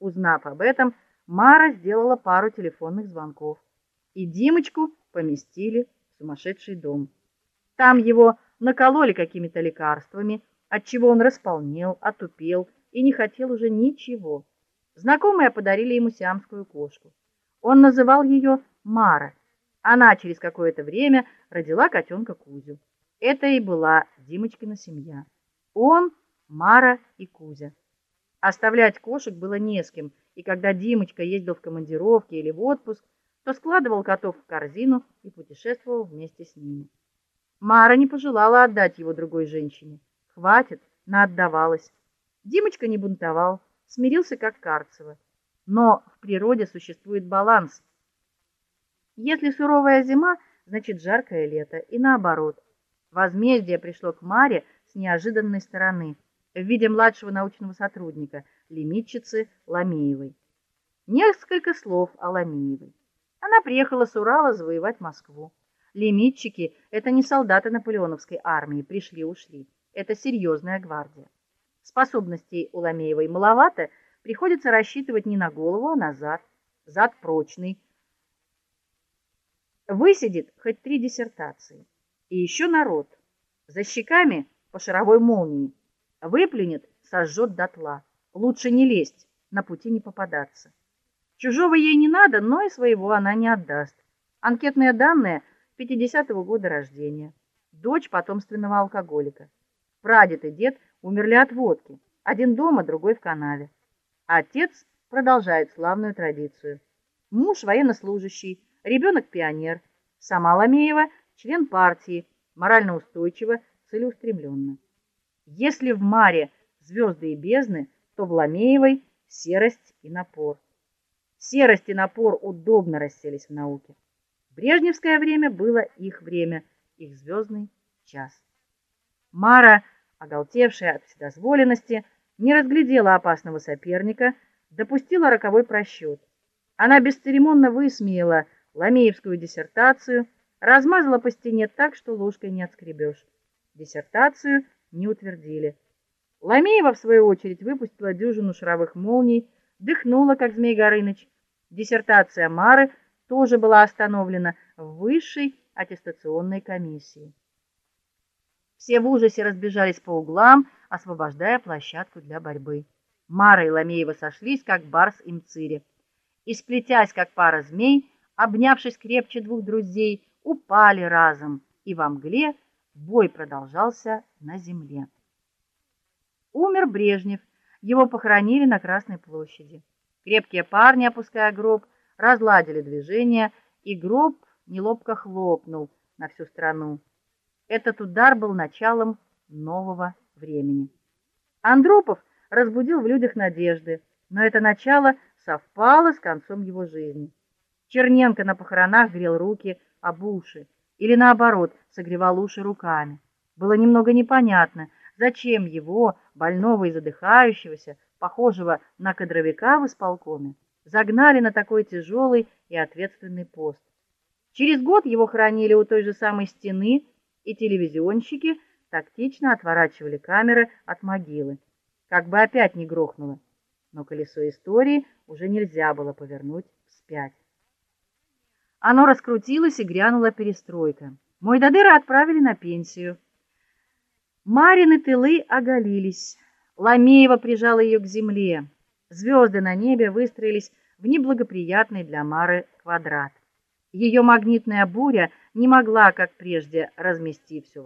Узнав об этом, Мара сделала пару телефонных звонков, и Димочку поместили в сумасшедший дом. Там его накололи какими-то лекарствами, от чего он располнел, отупел и не хотел уже ничего. Знакомые подарили ему сиамскую кошку. Он называл ее Мара. Она через какое-то время родила котенка Кузю. Это и была Димочкина семья. Он, Мара и Кузя. Оставлять кошек было не с кем, и когда Димочка ездил в командировки или в отпуск, то складывал котов в корзину и путешествовал вместе с ними. Мара не пожелала отдать его другой женщине. Хватит, наотдавалась. Димочка не бунтовал, смирился как Карцева. Но в природе существует баланс. Если суровая зима, значит жаркое лето, и наоборот. Возмездие пришло к Маре с неожиданной стороны в виде младшего научного сотрудника, лимитчицы Ламеевой. Несколько слов о Ламеевой. Она приехала с Урала завоевать Москву. Лимитчики это не солдаты наполеоновской армии, пришли-ушли. Это серьезная гвардия. Способностей у Ламеевой маловато, приходится рассчитывать не на голову, а на зад. Зад прочный. Высидит хоть три диссертации. И еще народ. За щеками по шаровой молнии. Выплюнет, сожжет дотла. Лучше не лезть, на пути не попадаться. Чужого ей не надо, но и своего она не отдаст. Анкетные данные 50-го года рождения. Дочь потомственного алкоголика. Прадед и дед умерли от водки. Один дома, другой в канаве. Отец продолжает славную традицию. Муж военнослужащий, ребенок пионер. Сама Ламеева член партии, морально устойчива, целеустремленна. Если в маре звезды и бездны, то в Ламеевой серость и напор. Серость и напор удобно расселись в науке. Брежневское время было их время, их звездный час. Мара, оголтевшая от вседозволенности, не разглядела опасного соперника, допустила роковой просчет. Она бесцеремонно высмеяла Ламеевскую диссертацию, размазала по стене так, что ложкой не отскребешь. Диссертацию не утвердили. Ламеева в свою очередь выпустила дюжину шаровых молний, дыхнула как змей Горыныч. Диссертация Мары тоже была остановлена в высшей аттестационной комиссии. Все в ужасе разбежались по углам, освобождая площадку для борьбы. Мара и Ламеева сошлись как барс и мцири. И сплетясь как пара змей, обнявшись крепче двух друзей, упали разом, и во мгле бой продолжался на земле. Умер Брежнев, его похоронили на Красной площади. Крепкие парни, опуская гроб, разладили движение, и гроб неловко хлопнул на всю страну. Этот удар был началом нового времени. Андропов разбудил в людях надежды, но это начало совпало с концом его жизни. Черненко на похоронах грел руки об уши или наоборот, согревал уши руками. Было немного непонятно, зачем его, больного и задыхающегося, похожего на кадровика в исполкоме, загнали на такой тяжелый и ответственный пост. Через год его хранили у той же самой стены, и телевизионщики тактично отворачивали камеры от могилы, как бы опять не грохнуло. Но колесо истории уже нельзя было повернуть вспять. Оно раскрутилось и грянула перестройка. Мой Дадыра отправили на пенсию. Марины тылы оголились. Ламеева прижала ее к земле. Звезды на небе выстроились в неблагоприятный для Мары квадрат. Ее магнитная буря не могла, как прежде, размести все